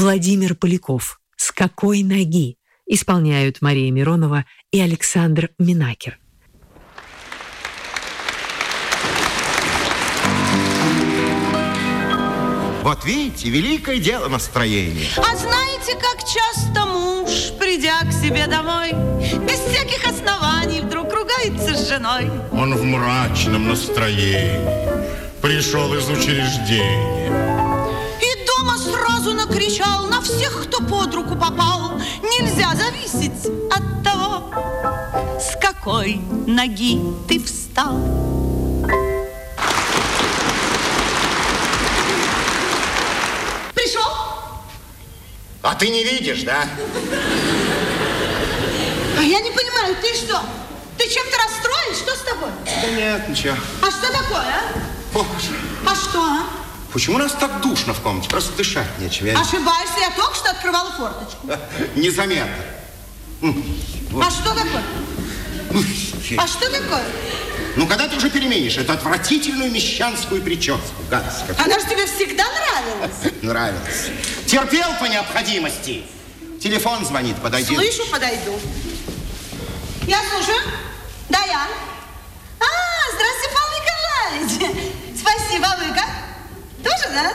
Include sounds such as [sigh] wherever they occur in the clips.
Владимир Поляков «С какой ноги?» исполняют Мария Миронова и Александр Минакер. Вот видите, великое дело настроение. А знаете, как часто муж, придя к себе домой, без всяких оснований вдруг ругается с женой? Он в мрачном настроении. Пришел из учреждения. Дома сразу накричал на всех, кто под руку попал. Нельзя зависеть от того, с какой ноги ты встал. А ты не видишь, да? А я не понимаю, ты что? Ты чем-то расстроен? Что с тобой? Да нет, ничего. А что такое, а? Боже. А что, а? Почему у нас так душно в комнате? Просто дышать нечем. Я... Ошибаешься, я только что открывала форточку. [laughs] Незаметно. Вот. А что такое? А что такое? Ну, когда ты уже переменишь эту отвратительную мещанскую прическу, гадость какая. Она же тебе всегда нравилась. [laughs] Нравилась. Терпел по необходимости. Телефон звонит, подойди. Слышу, подойду. Я слушаю. Да, я. А, здравствуйте, Павел Николаевич. [laughs] Спасибо, а вы как? Да?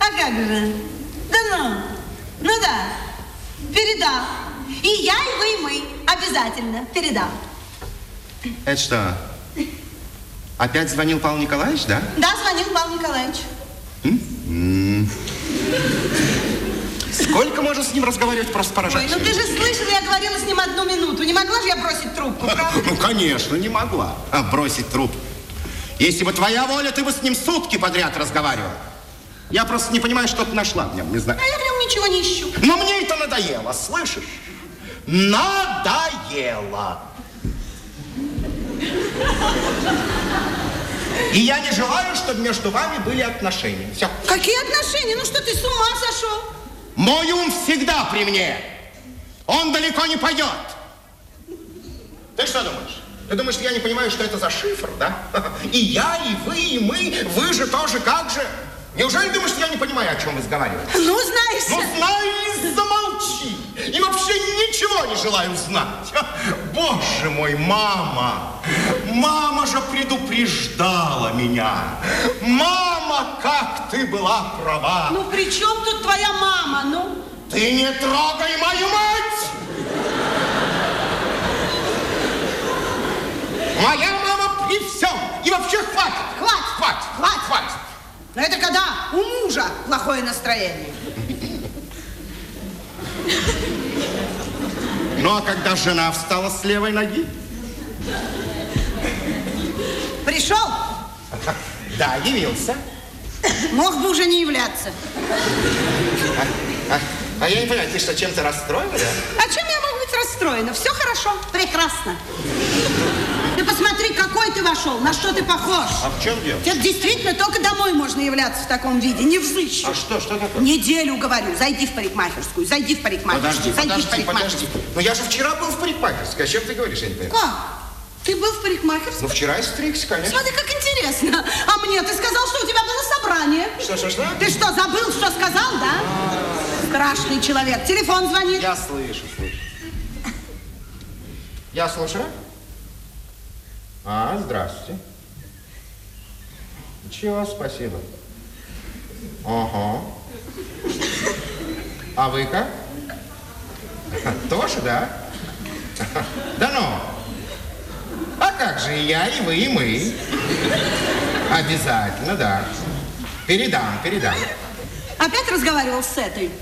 А как же? Да ну, ну да, передам. И я, и вы, и мы. Обязательно передам. Это что? Опять звонил Павел Николаевич, да? Да, звонил Павел Николаевич. Сколько можно с ним разговаривать, просто поражать? Ой, ну ты же слышал, я говорила с ним одну минуту. Не могла же я бросить трубку, правда? Ну, конечно, не могла а, бросить трубку. Если бы твоя воля, ты бы с ним сутки подряд разговаривал. Я просто не понимаю, что ты нашла в нем, не знаю. А я в нем ничего не ищу. Но мне это надоело, слышишь? Надоело. И я не желаю, чтобы между вами были отношения. Все. Какие отношения? Ну что ты с ума сошел? Мой ум всегда при мне. Он далеко не пойдет. Ты что думаешь? Ты думаешь, я не понимаю, что это за шифр, да? [laughs] И я, и вы, и мы, вы же тоже как же? Неужели думаешь, что я не понимаю, о чем вы разговариваете? Ну, знаешь... Ну, знаю и замолчи. И вообще ничего не желаю знать. Боже мой, мама. Мама же предупреждала меня. Мама, как ты была права. Ну, при чем тут твоя мама, ну? Ты не трогай мою мать! Моя мама при всем. И вообще хватит. Хватит. Хватит. Хватит. Хватит. Но это когда у мужа плохое настроение. Ну, а когда жена встала с левой ноги? Пришел? Да, явился. Мог бы уже не являться. А, а, а я не понимаю, ты что, чем-то расстроена, да? А чем я могу быть расстроена? Все хорошо, прекрасно. Ты посмотри, какой ты вошел, на что ты похож. А в чем дело? Тебе действительно только домой можно являться в таком виде, не взыщу. А что, что такое? Неделю говорю, зайди в парикмахерскую, зайди в парикмахерскую, Подожди, зайди подожди, в парикмахерскую. подожди. Но я же вчера был в парикмахерской, о чем ты говоришь, я не понимаю. Как? Ты был в парикмахерской? Ну, вчера я стригся, конечно. Смотри, как интересно. А мне ты сказал, что у тебя было собрание. Что, что, что? Ты что, забыл, что сказал, да? Страшный человек. Телефон звонит. Я слышу, слышу. Я слушаю. А, здравствуйте. Ничего, спасибо. Ага. А вы как? [laughs] Тоже, да? [laughs] Да ну. А как же и я, и вы, и мы. Обязательно, да. Передам, передам. Опять разговаривал с этой?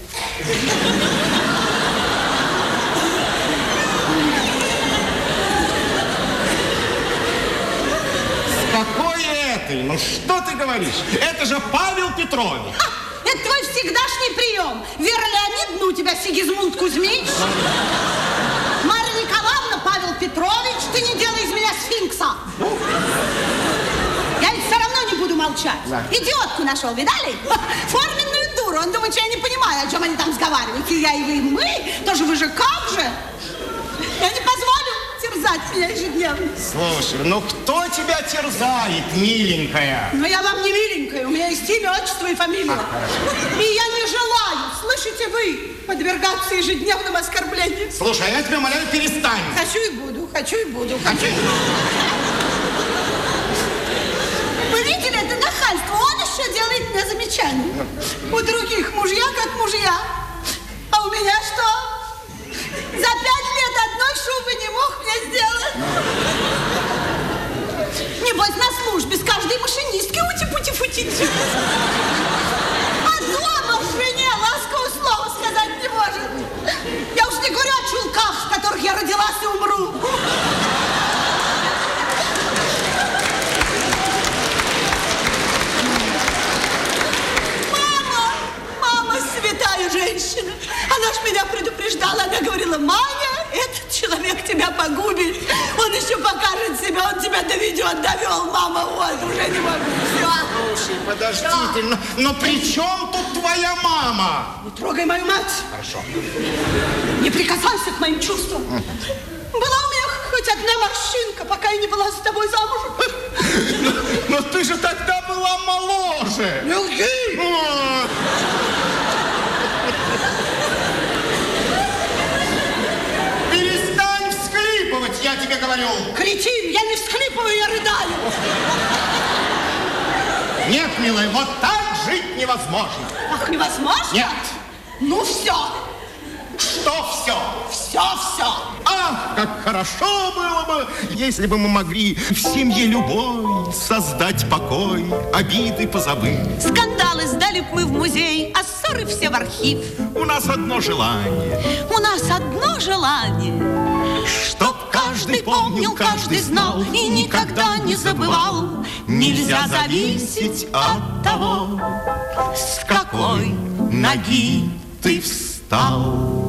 Этой? Ну что ты говоришь? Это же Павел Петрович. Ха, это твой всегдашний прием. Вера Леонидовна у тебя Сигизмунд Кузьмич. Марья Николаевна, Павел Петрович, ты не делай из меня сфинкса. Я ведь все равно не буду молчать. Да. Идиотку нашел, видали? Форменную дуру. Он думает, что я не понимаю, о чем они там разговаривают. И я, и вы, и мы. Тоже вы же как же? Терзать меня ежедневно. Слушай, ну кто тебя терзает, миленькая? Но я вам не миленькая, у меня есть имя, отчество и фамилия. А, и я не желаю, слышите вы подвергаться ежедневным оскорблениям. Слушай, я тебя умоляю, перестань. Хочу и буду, хочу и буду. Хочу. Вы видели это нахальство? Он еще делает мне замечания. У других мужья как мужья. А у меня что? За пять шубы не мог мне сделать. Небось, на службе с каждой машинисткой ути-пути-фути. А дома жене ласкового слова сказать не может. Я уж не говорю о чулках, в которых я родилась и умру. Мама! Мама святая женщина. Она ж меня предупреждала. Она говорила, этот человек тебя погубит. Он еще покажет себя, он тебя доведет. Довел, мама, вот, уже не могу. Все. Слушай, подождите, но, но при чем тут твоя мама? Не трогай мою мать. Хорошо. Не прикасайся к моим чувствам. Была у меня хоть одна морщинка, пока я не была с тобой замужем. Но ты же тогда была моложе. Не лги! О! Перестань всхлипывать, я тебе говорю. Кретин, я не всхлипываю, я рыдаю. Нет, милая, вот так жить невозможно. Ах, невозможно? Нет. Ну все, Что все? все, все. Ах, как хорошо было бы, если бы мы могли в семье любой создать покой, обиды позабыть. Скандалы сдали б мы в музей, а ссоры все в архив. У нас одно желание, У нас одно желание, чтоб каждый помнил, каждый знал и никогда не забывал. Нельзя зависеть от того, с какой ноги ты встал.